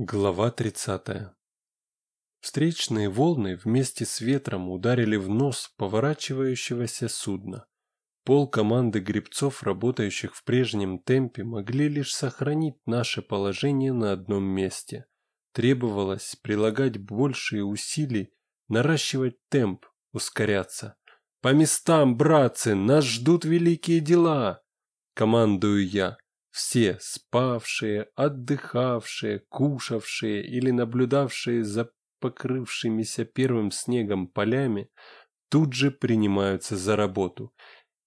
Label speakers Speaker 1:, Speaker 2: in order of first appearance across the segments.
Speaker 1: Глава 30. Встречные волны вместе с ветром ударили в нос поворачивающегося судна. Пол команды гребцов, работающих в прежнем темпе, могли лишь сохранить наше положение на одном месте. Требовалось прилагать большие усилий, наращивать темп, ускоряться. «По местам, братцы, нас ждут великие дела!» Командую я. Все спавшие, отдыхавшие, кушавшие или наблюдавшие за покрывшимися первым снегом полями, тут же принимаются за работу.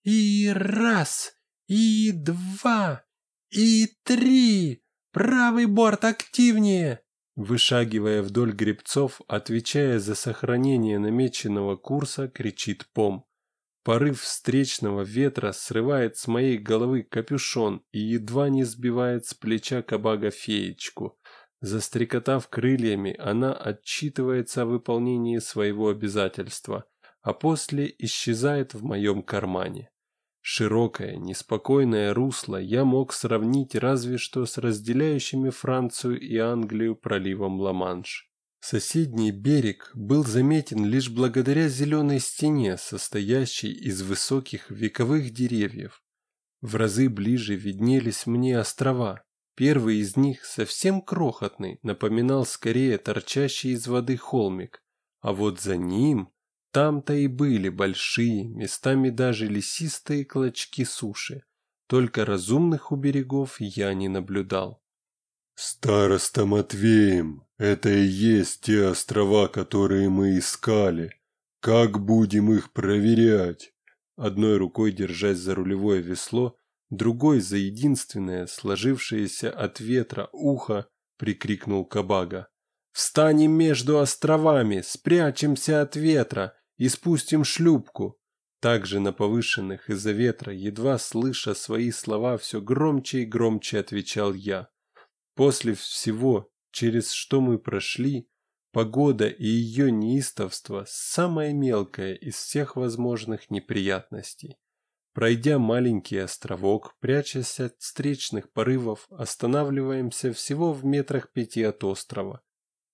Speaker 1: «И раз, и два, и три! Правый борт активнее!» Вышагивая вдоль гребцов, отвечая за сохранение намеченного курса, кричит Пом. Порыв встречного ветра срывает с моей головы капюшон и едва не сбивает с плеча кабага феечку. Застрекотав крыльями, она отчитывается о выполнении своего обязательства, а после исчезает в моем кармане. Широкое, неспокойное русло я мог сравнить разве что с разделяющими Францию и Англию проливом Ла-Манш. Соседний берег был заметен лишь благодаря зеленой стене, состоящей из высоких вековых деревьев. В разы ближе виднелись мне острова. Первый из них, совсем крохотный, напоминал скорее торчащий из воды холмик, а вот за ним там-то и были большие, местами даже лесистые клочки суши. Только разумных у берегов я не наблюдал.
Speaker 2: «Староста Матвеем, это и есть те острова, которые мы искали. Как будем их проверять?»
Speaker 1: Одной рукой держась за рулевое весло, другой за единственное, сложившееся от ветра ухо, прикрикнул Кабага. «Встанем между островами, спрячемся от ветра и спустим шлюпку!» Также на повышенных из-за ветра, едва слыша свои слова, все громче и громче отвечал я. После всего, через что мы прошли, погода и ее неистовство – самое мелкое из всех возможных неприятностей. Пройдя маленький островок, прячась от встречных порывов, останавливаемся всего в метрах пяти от острова.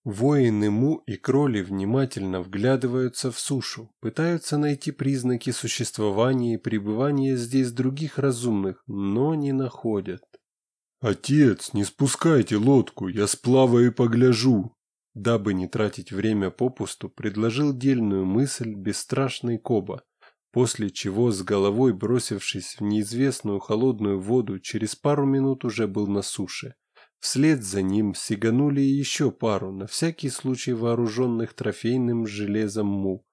Speaker 1: Воины Му и Кроли внимательно вглядываются в сушу, пытаются найти признаки существования и пребывания здесь других разумных, но не находят.
Speaker 2: «Отец, не спускайте лодку, я сплаваю и погляжу!»
Speaker 1: Дабы не тратить время попусту, предложил дельную мысль бесстрашный Коба, после чего с головой бросившись в неизвестную холодную воду, через пару минут уже был на суше. Вслед за ним сиганули еще пару, на всякий случай вооруженных трофейным железом му.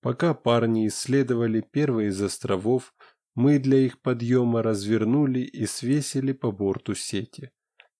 Speaker 1: Пока парни исследовали первый из островов, мы для их подъема развернули и свесили по борту сети.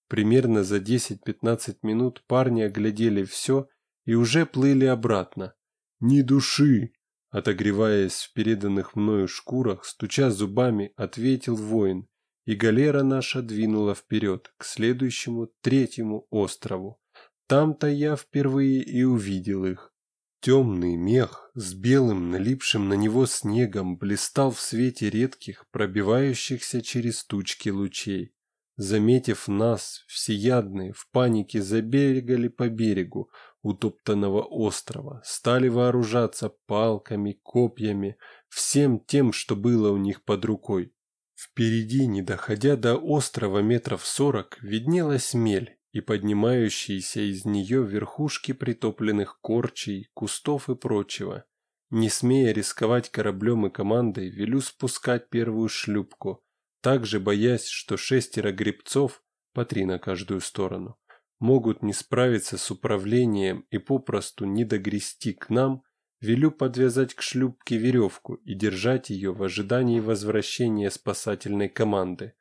Speaker 1: Примерно за 10-15 минут парни оглядели все и уже плыли обратно.
Speaker 2: «Ни души!»
Speaker 1: Отогреваясь в переданных мною шкурах, стуча зубами, ответил воин, и галера наша двинула вперед, к следующему, третьему острову. Там-то я впервые и увидел их. Темный мех с белым налипшим на него снегом блистал в свете редких, пробивающихся через тучки лучей. Заметив нас, всеядные в панике забегали по берегу утоптанного острова, стали вооружаться палками, копьями, всем тем, что было у них под рукой. Впереди, не доходя до острова метров сорок, виднелась мель, и поднимающиеся из нее верхушки притопленных корчей, кустов и прочего. Не смея рисковать кораблем и командой, велю спускать первую шлюпку, также боясь, что шестеро гребцов, по три на каждую сторону, могут не справиться с управлением и попросту не догрести к нам, велю подвязать к шлюпке веревку и держать ее в ожидании возвращения спасательной команды.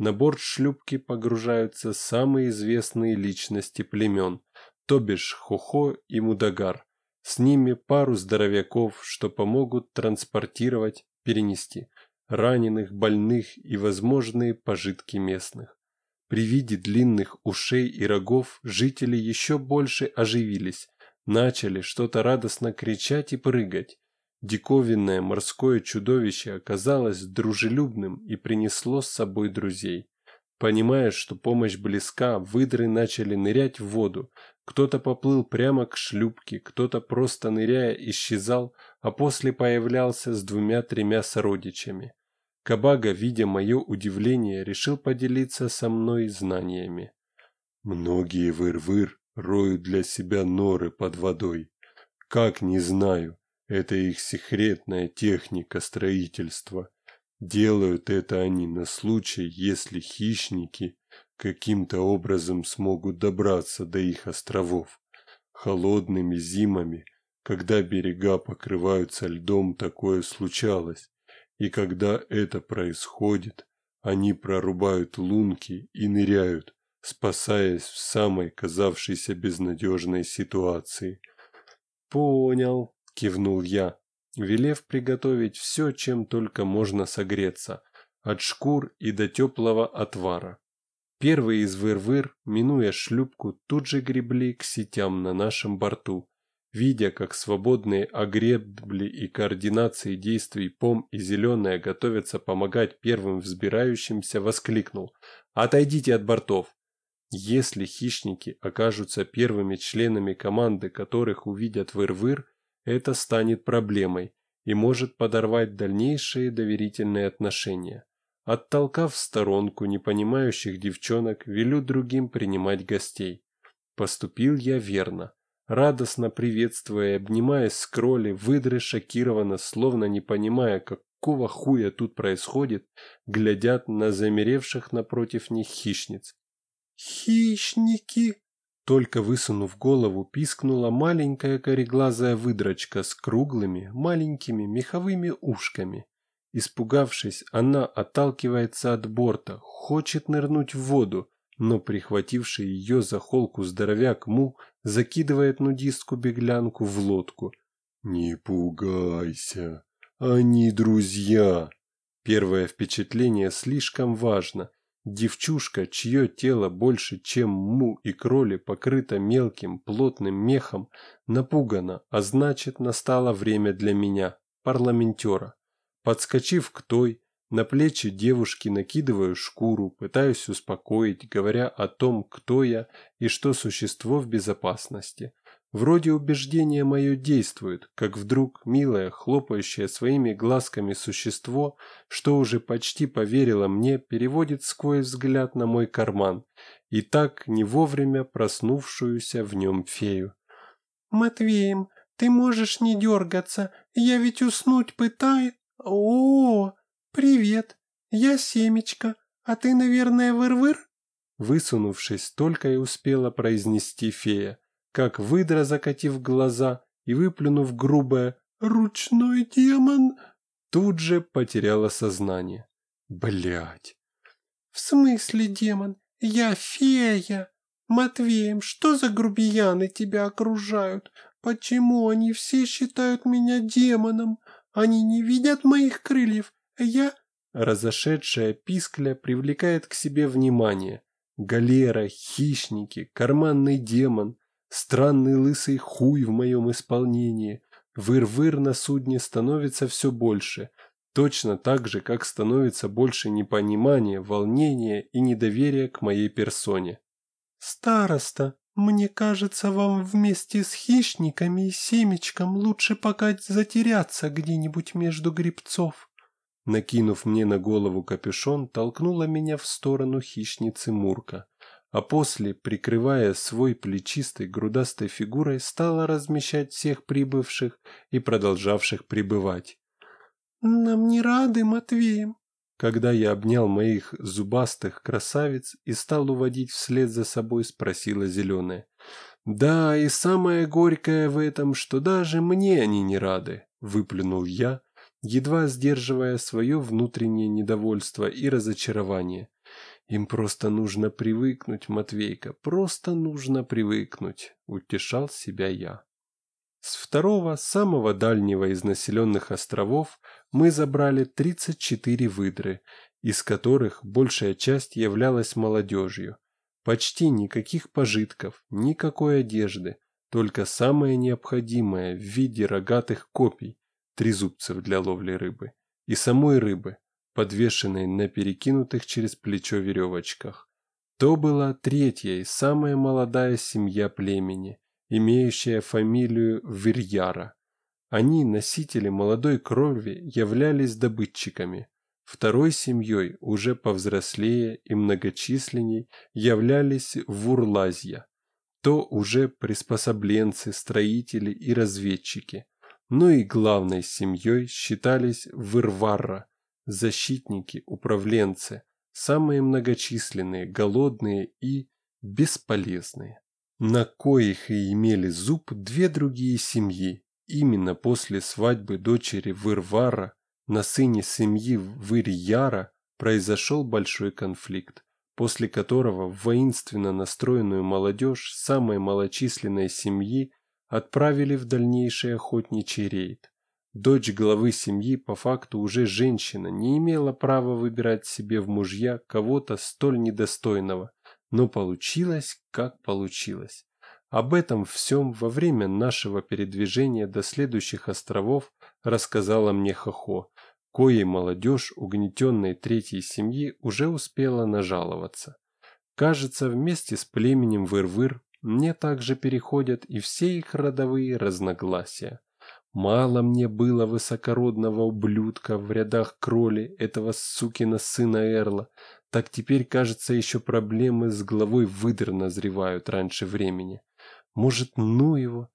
Speaker 1: На борт шлюпки погружаются самые известные личности племен, то бишь Хохо и Мудагар. С ними пару здоровяков, что помогут транспортировать, перенести раненых, больных и возможные пожитки местных. При виде длинных ушей и рогов жители еще больше оживились, начали что-то радостно кричать и прыгать. Диковинное морское чудовище оказалось дружелюбным и принесло с собой друзей. Понимая, что помощь близка, выдры начали нырять в воду. Кто-то поплыл прямо к шлюпке, кто-то просто ныряя исчезал, а после появлялся с двумя-тремя сородичами. Кабага, видя мое удивление, решил поделиться со мной знаниями.
Speaker 2: Многие выр-выр роют для себя норы под водой. Как не знаю, это их секретная техника строительства. Делают это они на случай, если хищники каким-то образом смогут добраться до их островов. Холодными зимами, когда берега покрываются льдом, такое случалось. И когда это происходит, они прорубают лунки и ныряют, спасаясь в самой казавшейся безнадежной ситуации.
Speaker 1: «Понял», – кивнул я, велев приготовить все, чем только можно согреться, от шкур и до теплого отвара. Первые из выр-выр, минуя шлюпку, тут же гребли к сетям на нашем борту. Видя, как свободные огребли и координации действий Пом и Зеленая готовятся помогать первым взбирающимся, воскликнул «Отойдите от бортов!» Если хищники окажутся первыми членами команды, которых увидят выр-выр, это станет проблемой и может подорвать дальнейшие доверительные отношения. Оттолкав в сторонку непонимающих девчонок, велю другим принимать гостей. Поступил я верно. Радостно приветствуя и обнимаясь с кроли, выдры шокированно, словно не понимая, какого хуя тут происходит, глядят на замеревших напротив них хищниц. «Хищники!» Только высунув голову, пискнула маленькая кореглазая выдрочка с круглыми, маленькими меховыми ушками. Испугавшись, она отталкивается от борта, хочет нырнуть в воду, но прихвативший ее за холку здоровяк Му закидывает нудистку-беглянку в лодку.
Speaker 2: «Не пугайся, они друзья!»
Speaker 1: Первое впечатление слишком важно. Девчушка, чье тело больше, чем му и кроли покрыто мелким плотным мехом, напугана, а значит настало время для меня, парламентера. Подскочив к той, на плечи девушки накидываю шкуру, пытаюсь успокоить, говоря о том, кто я и что существо в безопасности. Вроде убеждение мое действует, как вдруг милое, хлопающее своими глазками существо, что уже почти поверило мне, переводит сквозь взгляд на мой карман и так не вовремя проснувшуюся в нем фею. «Матвеем, ты можешь не дергаться, я ведь уснуть пытаю...» «О, привет! Я Семечка, а ты, наверное, выр-выр?» Высунувшись, только и успела произнести фея, как выдра, закатив глаза и выплюнув грубое «ручной демон», тут же потеряла сознание. Блять. «В смысле демон? Я фея!» «Матвеем, что за грубияны тебя окружают? Почему они все считают меня демоном? Они не видят моих крыльев, а я...» Разошедшая пискля привлекает к себе внимание. Галера, хищники, карманный демон, странный лысый хуй в моем исполнении. Выр-выр на судне становится все больше, точно так же, как становится больше непонимания, волнения и недоверия к моей персоне. «Староста, «Мне кажется, вам вместе с хищниками и семечком лучше пока затеряться где-нибудь между грибцов». Накинув мне на голову капюшон, толкнула меня в сторону хищницы Мурка, а после, прикрывая свой плечистой грудастой фигурой, стала размещать всех прибывших и продолжавших прибывать. «Нам не рады, Матвеем», когда я обнял моих зубастых красавиц и стал уводить вслед за собой, спросила зеленая. «Да, и самое горькое в этом, что даже мне они не рады», — выплюнул я, едва сдерживая свое внутреннее недовольство и разочарование. «Им просто нужно привыкнуть, Матвейка, просто нужно привыкнуть», — утешал себя я. С второго, самого дальнего из населенных островов мы забрали 34 выдры, из которых большая часть являлась молодежью. Почти никаких пожитков, никакой одежды, только самое необходимое в виде рогатых копий, трезубцев для ловли рыбы, и самой рыбы, подвешенные на перекинутых через плечо веревочках. То была третья и самая молодая семья племени, имеющая фамилию Вирьяра. Они, носители молодой крови, являлись добытчиками. Второй семьей, уже повзрослее и многочисленней, являлись Вурлазья. То уже приспособленцы, строители и разведчики. Но и главной семьей считались Вырварра, защитники, управленцы, самые многочисленные, голодные и бесполезные. На коих и имели зуб две другие семьи. Именно после свадьбы дочери Вырвара на сыне семьи Вырьяра произошел большой конфликт, после которого воинственно настроенную молодежь самой малочисленной семьи отправили в дальнейший охотничий рейд. Дочь главы семьи по факту уже женщина, не имела права выбирать себе в мужья кого-то столь недостойного, но получилось, как получилось. Об этом всем во время нашего передвижения до следующих островов рассказала мне Хохо, коей молодежь угнетенной третьей семьи уже успела нажаловаться. Кажется, вместе с племенем Выр-Выр мне также переходят и все их родовые разногласия. Мало мне было высокородного ублюдка в рядах кроли этого сукина сына Эрла, так теперь, кажется, еще проблемы с главой выдр назревают раньше времени. Может, ну его?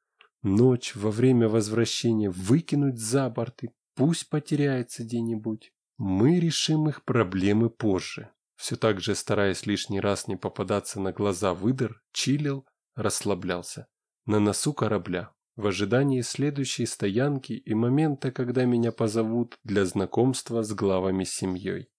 Speaker 1: Ночь во время возвращения выкинуть за борт и пусть потеряется где-нибудь. Мы решим их проблемы позже. Все так же, стараясь лишний раз не попадаться на глаза выдр, чилил, расслаблялся. На носу корабля в ожидании следующей стоянки и момента, когда меня позовут для знакомства с главами семьей.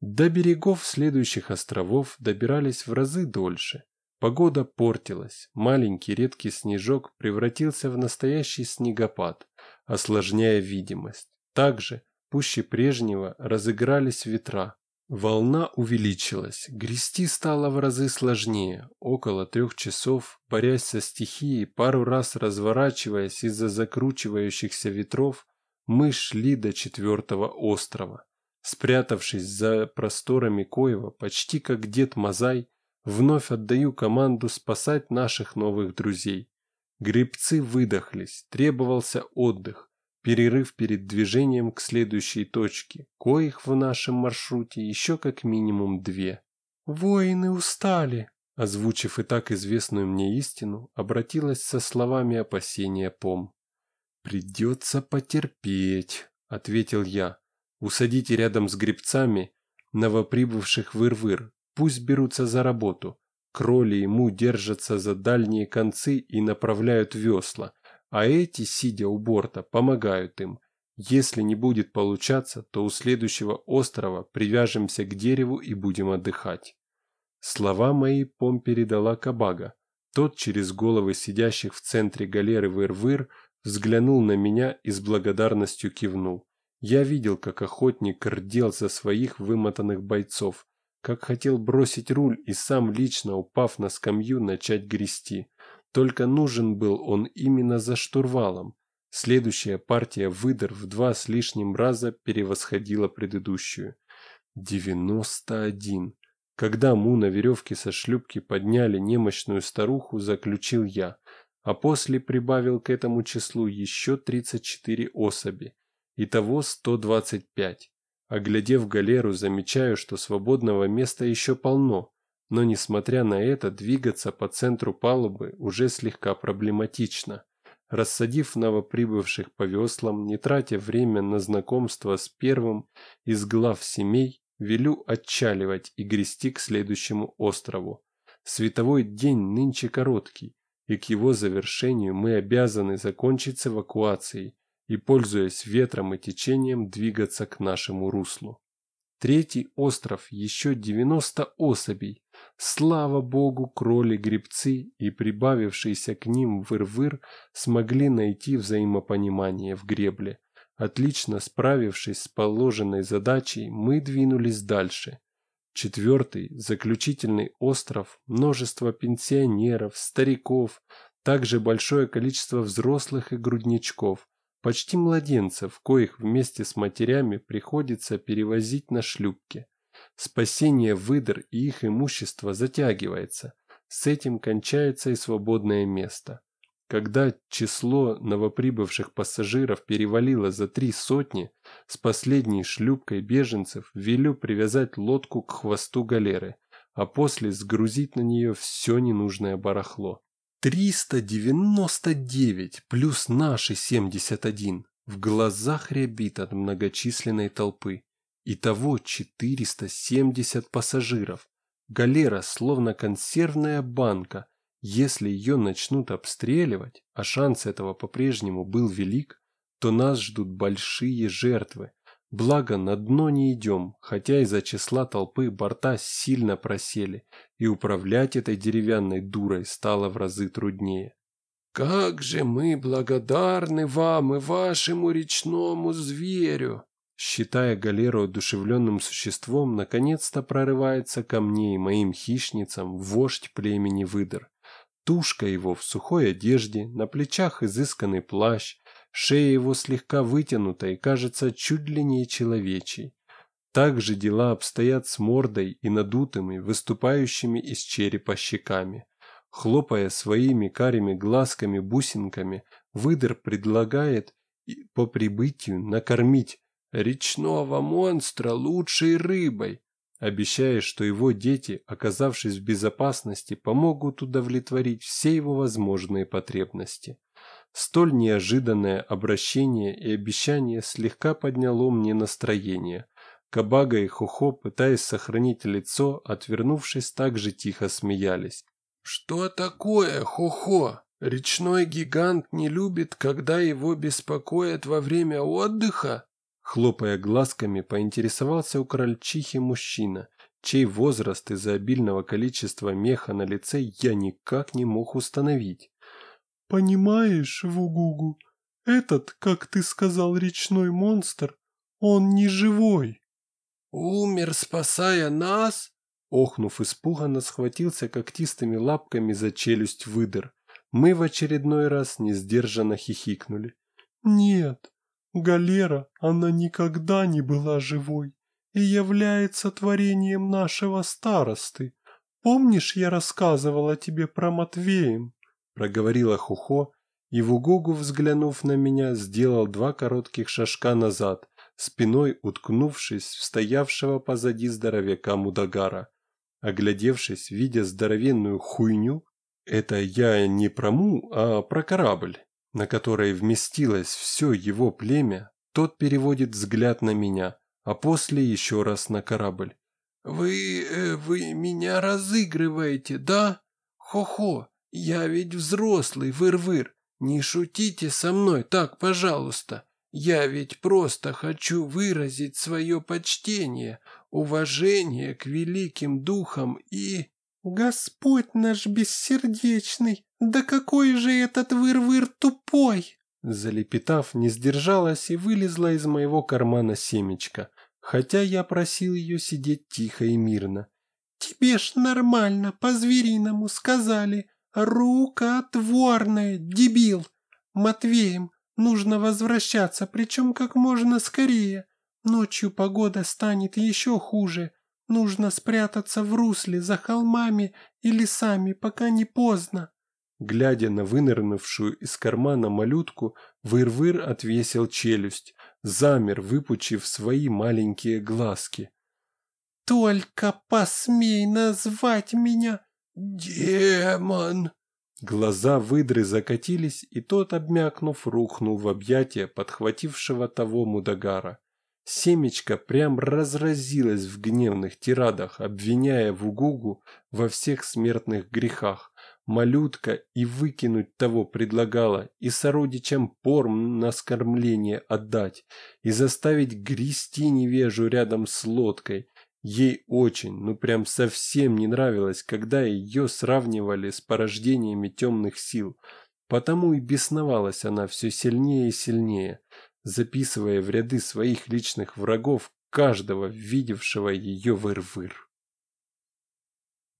Speaker 1: До берегов следующих островов добирались в разы дольше. Погода портилась, маленький редкий снежок превратился в настоящий снегопад, осложняя видимость. Также, пуще прежнего, разыгрались ветра, Волна увеличилась, грести стало в разы сложнее. Около трех часов, борясь со стихией, пару раз разворачиваясь из-за закручивающихся ветров, мы шли до четвертого острова. Спрятавшись за просторами Коева, почти как дед Мазай, вновь отдаю команду спасать наших новых друзей. Гребцы выдохлись, требовался отдых перерыв перед движением к следующей точке, коих в нашем маршруте еще как минимум две. «Воины устали!» Озвучив и так известную мне истину, обратилась со словами опасения Пом. «Придется потерпеть», — ответил я. «Усадите рядом с гребцами новоприбывших выр-выр, пусть берутся за работу. Кроли ему держатся за дальние концы и направляют весла, а эти, сидя у борта, помогают им. Если не будет получаться, то у следующего острова привяжемся к дереву и будем отдыхать. Слова мои Пом передала Кабага. Тот через головы сидящих в центре галеры выр-выр взглянул на меня и с благодарностью кивнул. Я видел, как охотник рдел за своих вымотанных бойцов, как хотел бросить руль и сам лично, упав на скамью, начать грести. Только нужен был он именно за штурвалом. Следующая партия выдор в два с лишним раза превосходила предыдущую. Девяносто один. Когда Му на веревке со шлюпки подняли немощную старуху, заключил я, а после прибавил к этому числу еще 34 особи. Итого 125. Оглядев галеру, замечаю, что свободного места еще полно, но, несмотря на это, двигаться по центру палубы уже слегка проблематично. Рассадив новоприбывших по веслам, не тратя время на знакомство с первым из глав семей, велю отчаливать и грести к следующему острову. Световой день нынче короткий, и к его завершению мы обязаны закончить с эвакуацией и, пользуясь ветром и течением, двигаться к нашему руслу. Третий остров, еще 90 особей. Слава богу, кроли-гребцы и прибавившиеся к ним выр-выр смогли найти взаимопонимание в гребле. Отлично справившись с положенной задачей, мы двинулись дальше. Четвертый, заключительный остров, множество пенсионеров, стариков, также большое количество взрослых и грудничков, почти младенцев, коих вместе с матерями приходится перевозить на шлюпке. Спасение выдр и их имущество затягивается. С этим кончается и свободное место. Когда число новоприбывших пассажиров перевалило за три сотни, с последней шлюпкой беженцев велю привязать лодку к хвосту галеры, а после сгрузить на нее все ненужное барахло. 399 плюс наши 71 в глазах рябит от многочисленной толпы. Итого 470 пассажиров. Галера словно консервная банка. Если ее начнут обстреливать, а шанс этого по-прежнему был велик, то нас ждут большие жертвы. Благо на дно не идем, хотя из-за числа толпы борта сильно просели, и управлять этой деревянной дурой стало в разы труднее. «Как же мы благодарны вам и вашему речному зверю!» Считая галеру одушевленным существом, наконец-то прорывается ко мне и моим хищницам вождь племени выдр. Тушка его в сухой одежде, на плечах изысканный плащ, шея его слегка вытянута и кажется чуть длиннее человечей. Так же дела обстоят с мордой и надутыми, выступающими из черепа щеками. Хлопая своими карими глазками-бусинками, выдр предлагает по прибытию накормить речного монстра лучшей рыбой, обещая, что его дети, оказавшись в безопасности, помогут удовлетворить все его возможные потребности. Столь неожиданное обращение и обещание слегка подняло мне настроение. Кабага и Хухо, пытаясь сохранить лицо, отвернувшись, так же тихо смеялись. «Что такое, Хухо? Речной гигант не любит, когда его беспокоят во время отдыха?» Хлопая глазками, поинтересовался у крольчихи мужчина, чей возраст из-за обильного количества меха на лице я никак не мог установить.
Speaker 2: «Понимаешь, Вугугу, этот, как ты сказал, речной монстр, он не живой».
Speaker 1: «Умер, спасая нас?» Охнув испуганно, схватился когтистыми лапками за челюсть выдр. Мы в очередной раз несдержанно хихикнули.
Speaker 2: «Нет, Галера, она никогда не была живой и является творением нашего старосты. Помнишь, я рассказывала тебе про Матвеем?»
Speaker 1: Проговорила Хухо, и Вугугу, взглянув на меня, сделал два коротких шажка назад, спиной уткнувшись в стоявшего позади здоровяка Мудагара. Оглядевшись, видя здоровенную хуйню, это я не про Му, а про корабль, на которой вместилось все его племя, тот переводит взгляд на меня, а после еще раз на корабль. «Вы... Э, вы меня разыгрываете, да? Хо-хо, я ведь взрослый, выр-выр. Не шутите со мной так, пожалуйста. Я ведь просто хочу выразить свое почтение, уважение к великим духам и...»
Speaker 2: «Господь наш бессердечный, да какой же этот выр-выр тупой!»
Speaker 1: Залепетав, не сдержалась и вылезла из моего кармана семечко, хотя я просил ее сидеть тихо и мирно.
Speaker 2: «Тебе ж нормально, по-звериному сказали. Рукотворная, дебил! Матвеем, нужно возвращаться, причем как можно скорее. Ночью погода станет еще хуже. Нужно спрятаться в русле за холмами и лесами, пока не поздно.
Speaker 1: Глядя на вынырнувшую из кармана малютку, Выр-Выр отвесил челюсть, замер, выпучив свои маленькие глазки.
Speaker 2: «Только посмей назвать меня демон!»
Speaker 1: Глаза выдры закатились, и тот, обмякнув, рухнул в объятия подхватившего того мудагара. Семечко прям разразилось в гневных тирадах, обвиняя Вугугу во всех смертных грехах. Малютка и выкинуть того предлагала, и сородичам порм на скормление отдать, и заставить грести невежу рядом с лодкой. Ей очень, ну прям совсем не нравилось, когда ее сравнивали с порождениями темных сил. Потому и бесновалась она все сильнее и сильнее записывая в ряды своих личных врагов каждого, видевшего ее выр-выр.